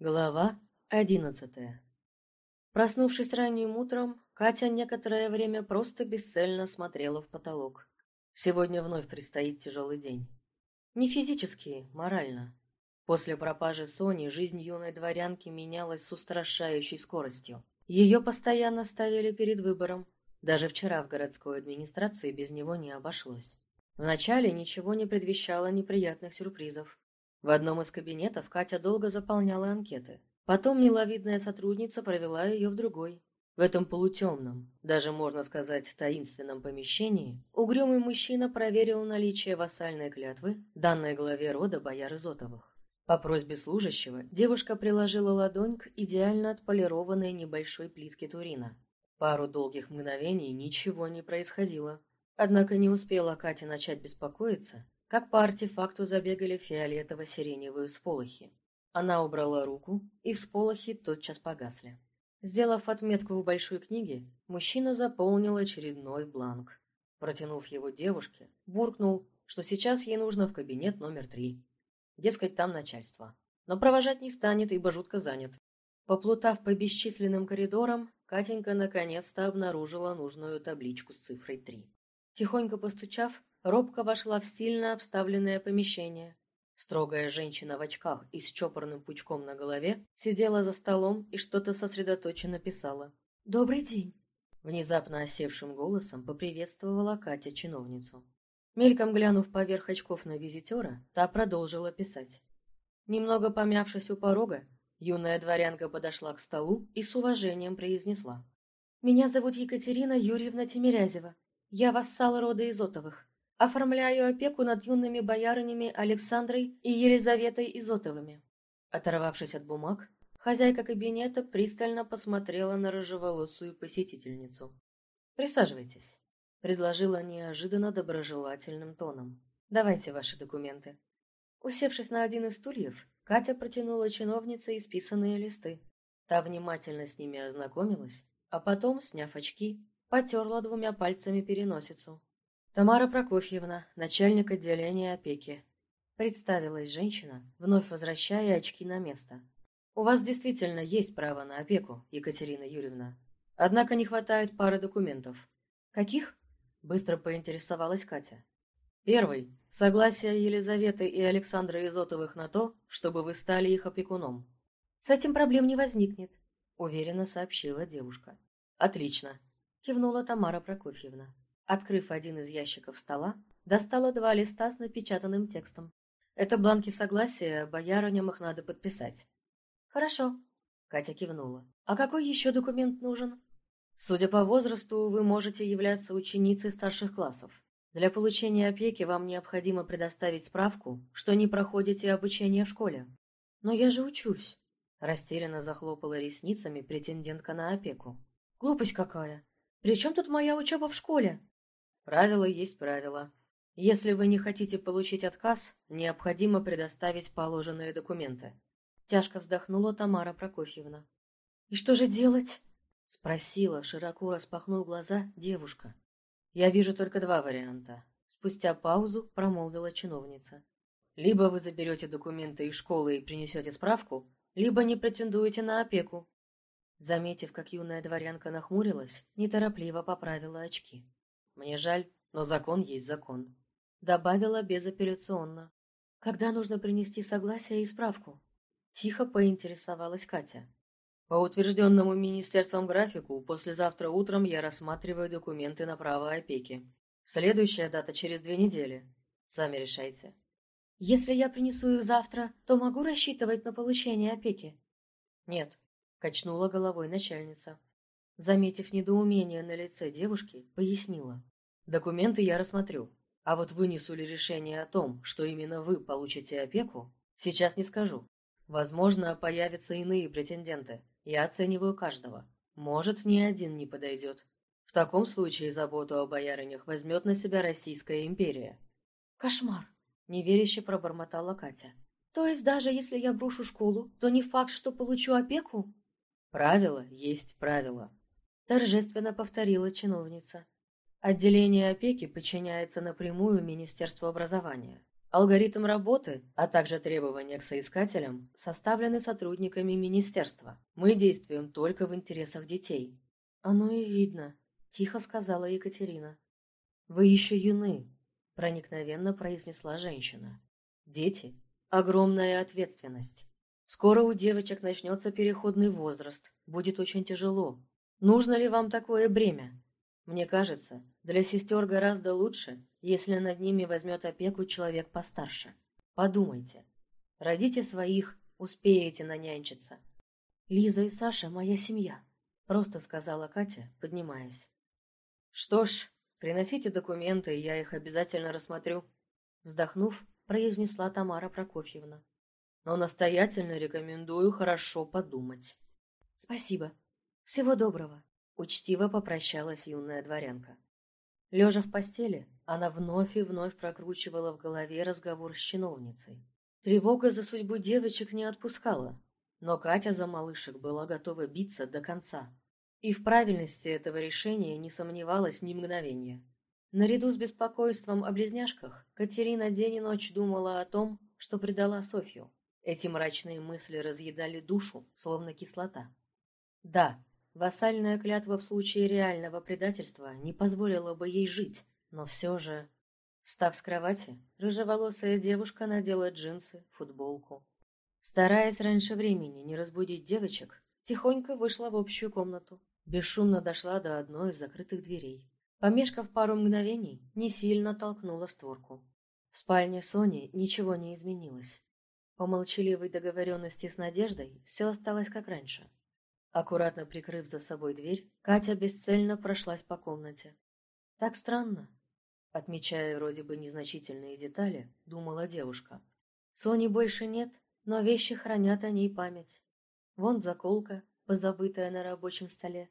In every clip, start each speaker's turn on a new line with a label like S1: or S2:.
S1: Глава одиннадцатая Проснувшись ранним утром, Катя некоторое время просто бесцельно смотрела в потолок. Сегодня вновь предстоит тяжелый день. Не физически, морально. После пропажи Сони жизнь юной дворянки менялась с устрашающей скоростью. Ее постоянно ставили перед выбором. Даже вчера в городской администрации без него не обошлось. Вначале ничего не предвещало неприятных сюрпризов. В одном из кабинетов Катя долго заполняла анкеты. Потом миловидная сотрудница провела ее в другой. В этом полутемном, даже можно сказать таинственном помещении, угрюмый мужчина проверил наличие вассальной клятвы, данной главе рода бояр Изотовых. По просьбе служащего девушка приложила ладонь к идеально отполированной небольшой плитке Турина. Пару долгих мгновений ничего не происходило. Однако не успела Катя начать беспокоиться, как по артефакту забегали фиолетово-сиреневые сполохи. Она убрала руку, и всполохи тотчас погасли. Сделав отметку в большой книге, мужчина заполнил очередной бланк. Протянув его девушке, буркнул, что сейчас ей нужно в кабинет номер три. Дескать, там начальство. Но провожать не станет, ибо жутко занят. Поплутав по бесчисленным коридорам, Катенька наконец-то обнаружила нужную табличку с цифрой три. Тихонько постучав, робко вошла в стильно обставленное помещение. Строгая женщина в очках и с чопорным пучком на голове сидела за столом и что-то сосредоточенно писала. «Добрый день!» Внезапно осевшим голосом поприветствовала Катя чиновницу. Мельком глянув поверх очков на визитера, та продолжила писать. Немного помявшись у порога, юная дворянка подошла к столу и с уважением произнесла. «Меня зовут Екатерина Юрьевна Тимирязева. Я вассал рода Изотовых. Оформляю опеку над юными боярынями Александрой и Елизаветой Изотовыми. Оторвавшись от бумаг, хозяйка кабинета пристально посмотрела на рыжеволосую посетительницу. «Присаживайтесь», — предложила неожиданно доброжелательным тоном. «Давайте ваши документы». Усевшись на один из стульев, Катя протянула чиновнице исписанные листы. Та внимательно с ними ознакомилась, а потом, сняв очки, потерла двумя пальцами переносицу. Тамара Прокофьевна, начальник отделения опеки. Представилась женщина, вновь возвращая очки на место. У вас действительно есть право на опеку, Екатерина Юрьевна. Однако не хватает пары документов. Каких? Быстро поинтересовалась Катя. Первый – согласие Елизаветы и Александра Изотовых на то, чтобы вы стали их опекуном. С этим проблем не возникнет, уверенно сообщила девушка. Отлично, кивнула Тамара Прокофьевна. Открыв один из ящиков стола, достала два листа с напечатанным текстом. Это бланки согласия, боярыням их надо подписать. Хорошо, Катя кивнула. А какой еще документ нужен? Судя по возрасту, вы можете являться ученицей старших классов. Для получения опеки вам необходимо предоставить справку, что не проходите обучение в школе. Но я же учусь. Растерянно захлопала ресницами претендентка на опеку. Глупость какая. При чем тут моя учеба в школе? Правило есть правило. Если вы не хотите получить отказ, необходимо предоставить положенные документы. Тяжко вздохнула Тамара Прокофьевна. «И что же делать?» — спросила, широко распахнув глаза, девушка. «Я вижу только два варианта». Спустя паузу промолвила чиновница. «Либо вы заберете документы из школы и принесете справку, либо не претендуете на опеку». Заметив, как юная дворянка нахмурилась, неторопливо поправила очки. Мне жаль, но закон есть закон. Добавила безапелляционно. Когда нужно принести согласие и справку? Тихо поинтересовалась Катя. По утвержденному министерством графику, послезавтра утром я рассматриваю документы на право опеки. Следующая дата через две недели. Сами решайте. Если я принесу их завтра, то могу рассчитывать на получение опеки? Нет, качнула головой начальница. Заметив недоумение на лице девушки, пояснила. «Документы я рассмотрю, а вот вынесу ли решение о том, что именно вы получите опеку, сейчас не скажу. Возможно, появятся иные претенденты. Я оцениваю каждого. Может, ни один не подойдет. В таком случае заботу о боярынях возьмет на себя Российская империя». «Кошмар!» – неверяще пробормотала Катя. «То есть даже если я брошу школу, то не факт, что получу опеку?» «Правило есть правило», торжественно повторила чиновница. Отделение опеки подчиняется напрямую Министерству образования. Алгоритм работы, а также требования к соискателям составлены сотрудниками министерства. Мы действуем только в интересах детей. Оно и видно, тихо сказала Екатерина. Вы еще юны, проникновенно произнесла женщина. Дети – огромная ответственность. Скоро у девочек начнется переходный возраст, будет очень тяжело. Нужно ли вам такое бремя? Мне кажется, для сестер гораздо лучше, если над ними возьмет опеку человек постарше. Подумайте. Родите своих, успеете нанянчиться. Лиза и Саша – моя семья, просто сказала Катя, поднимаясь. Что ж, приносите документы, я их обязательно рассмотрю. Вздохнув, произнесла Тамара Прокофьевна. Но настоятельно рекомендую хорошо подумать. Спасибо. Всего доброго. Учтиво попрощалась юная дворянка. Лежа в постели, она вновь и вновь прокручивала в голове разговор с чиновницей. Тревога за судьбу девочек не отпускала, но Катя за малышек была готова биться до конца. И в правильности этого решения не сомневалась ни мгновения. Наряду с беспокойством о близняшках, Катерина день и ночь думала о том, что предала Софью. Эти мрачные мысли разъедали душу, словно кислота. Да, Вассальная клятва в случае реального предательства не позволила бы ей жить, но все же... Встав с кровати, рыжеволосая девушка надела джинсы, футболку. Стараясь раньше времени не разбудить девочек, тихонько вышла в общую комнату. Бесшумно дошла до одной из закрытых дверей. Помешкав пару мгновений, не сильно толкнула створку. В спальне Сони ничего не изменилось. По молчаливой договоренности с Надеждой все осталось как раньше. Аккуратно прикрыв за собой дверь, Катя бесцельно прошлась по комнате. «Так странно», — отмечая вроде бы незначительные детали, думала девушка. «Сони больше нет, но вещи хранят о ней память. Вон заколка, позабытая на рабочем столе.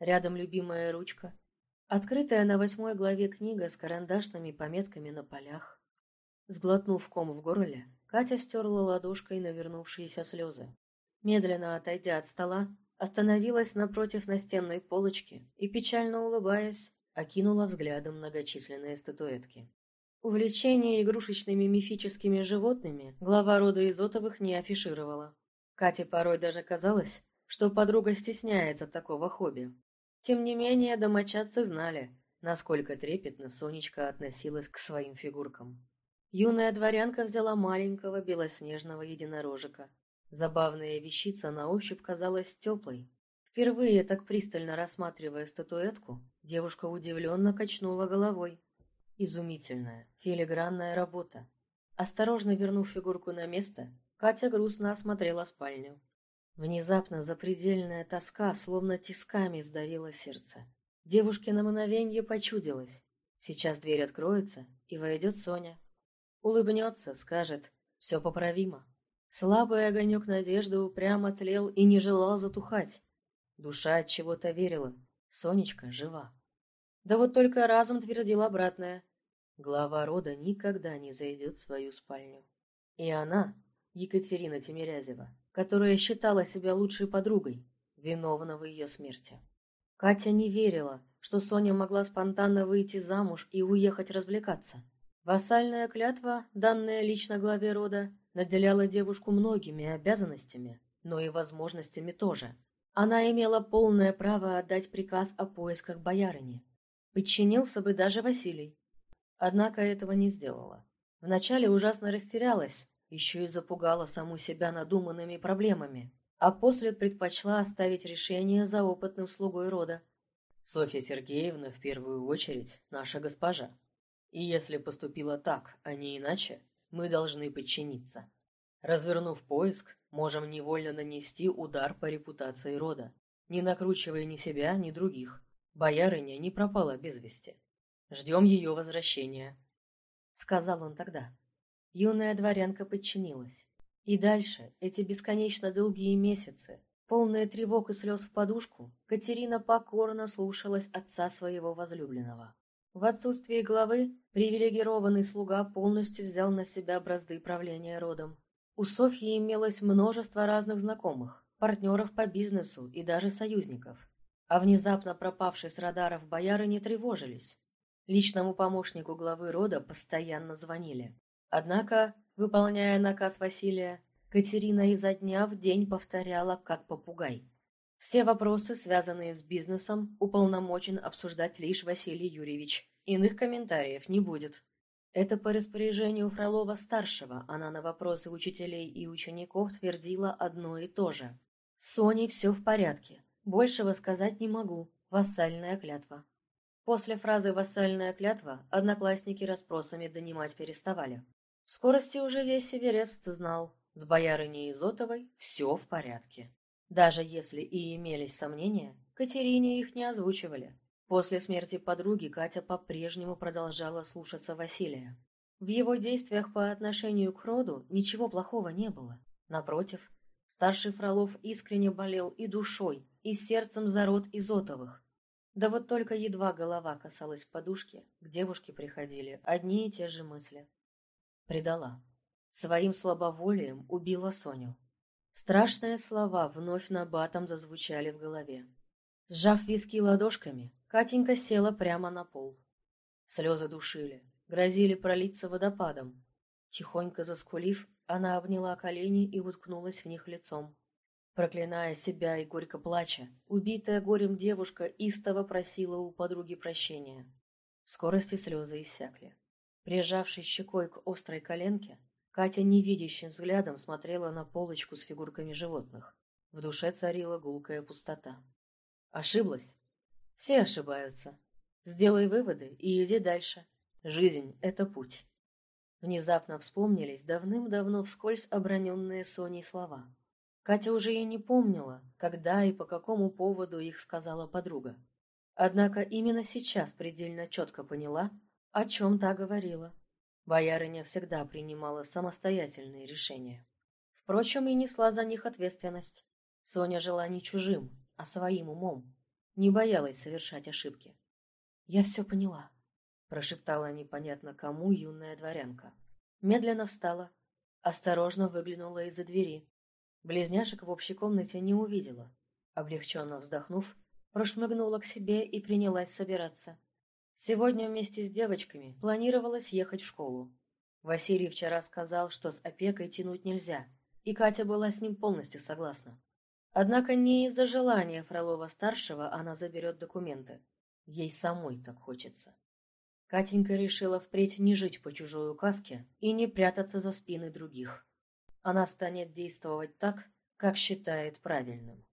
S1: Рядом любимая ручка. Открытая на восьмой главе книга с карандашными пометками на полях. Сглотнув ком в горле, Катя стерла ладошкой навернувшиеся слезы. Медленно отойдя от стола, остановилась напротив настенной полочки и, печально улыбаясь, окинула взглядом многочисленные статуэтки. Увлечение игрушечными мифическими животными глава рода Изотовых не афишировала. Кате порой даже казалось, что подруга стесняется такого хобби. Тем не менее, домочадцы знали, насколько трепетно Сонечка относилась к своим фигуркам. Юная дворянка взяла маленького белоснежного единорожика, Забавная вещица на ощупь казалась теплой. Впервые так пристально рассматривая статуэтку, девушка удивленно качнула головой. Изумительная, филигранная работа. Осторожно вернув фигурку на место, Катя грустно осмотрела спальню. Внезапно запредельная тоска словно тисками сдавила сердце. Девушке на мгновенье почудилось. Сейчас дверь откроется, и войдет Соня. Улыбнется, скажет «все поправимо». Слабый огонек надежды упрямо тлел и не желал затухать. Душа от чего-то верила. Сонечка жива. Да вот только разум твердил обратное. Глава рода никогда не зайдет в свою спальню. И она, Екатерина Тимирязева, которая считала себя лучшей подругой, виновна в ее смерти. Катя не верила, что Соня могла спонтанно выйти замуж и уехать развлекаться. Вассальная клятва, данная лично главе рода, наделяла девушку многими обязанностями, но и возможностями тоже. Она имела полное право отдать приказ о поисках боярыни. Подчинился бы даже Василий. Однако этого не сделала. Вначале ужасно растерялась, еще и запугала саму себя надуманными проблемами, а после предпочла оставить решение за опытным слугой рода. Софья Сергеевна в первую очередь наша госпожа. И если поступила так, а не иначе, мы должны подчиниться. Развернув поиск, можем невольно нанести удар по репутации рода, не накручивая ни себя, ни других. Боярыня не пропала без вести. Ждем ее возвращения. Сказал он тогда. Юная дворянка подчинилась. И дальше, эти бесконечно долгие месяцы, полные тревог и слез в подушку, Катерина покорно слушалась отца своего возлюбленного. В отсутствие главы привилегированный слуга полностью взял на себя бразды правления родом. У Софьи имелось множество разных знакомых, партнеров по бизнесу и даже союзников. А внезапно пропавшие с радаров бояры не тревожились. Личному помощнику главы рода постоянно звонили. Однако, выполняя наказ Василия, Катерина изо дня в день повторяла, как попугай. Все вопросы, связанные с бизнесом, уполномочен обсуждать лишь Василий Юрьевич. Иных комментариев не будет. Это по распоряжению Фролова-старшего она на вопросы учителей и учеников твердила одно и то же. «С Соней все в порядке. Большего сказать не могу. Вассальная клятва». После фразы «вассальная клятва» одноклассники расспросами донимать переставали. В скорости уже весь Эверест знал, с боярыней Изотовой все в порядке. Даже если и имелись сомнения, Катерине их не озвучивали. После смерти подруги Катя по-прежнему продолжала слушаться Василия. В его действиях по отношению к роду ничего плохого не было. Напротив, старший Фролов искренне болел и душой, и сердцем за род Изотовых. Да вот только едва голова касалась подушки, к девушке приходили одни и те же мысли. Предала. Своим слабоволием убила Соню. Страшные слова вновь на батом зазвучали в голове. Сжав виски ладошками, Катенька села прямо на пол. Слезы душили, грозили пролиться водопадом. Тихонько заскулив, она обняла колени и уткнулась в них лицом. Проклиная себя и горько плача, убитая горем девушка истово просила у подруги прощения. В скорости слезы иссякли. Прижавшись щекой к острой коленке, Катя невидящим взглядом смотрела на полочку с фигурками животных. В душе царила гулкая пустота. Ошиблась? Все ошибаются. Сделай выводы и иди дальше. Жизнь — это путь. Внезапно вспомнились давным-давно вскользь оброненные Соней слова. Катя уже и не помнила, когда и по какому поводу их сказала подруга. Однако именно сейчас предельно четко поняла, о чем та говорила. Боярыня всегда принимала самостоятельные решения. Впрочем, и несла за них ответственность. Соня жила не чужим, а своим умом. Не боялась совершать ошибки. «Я все поняла», — прошептала непонятно кому юная дворянка. Медленно встала, осторожно выглянула из-за двери. Близняшек в общей комнате не увидела. Облегченно вздохнув, прошмыгнула к себе и принялась собираться. Сегодня вместе с девочками планировалось ехать в школу. Василий вчера сказал, что с опекой тянуть нельзя, и Катя была с ним полностью согласна. Однако не из-за желания Фролова-старшего она заберет документы. Ей самой так хочется. Катенька решила впредь не жить по чужой указке и не прятаться за спины других. Она станет действовать так, как считает правильным.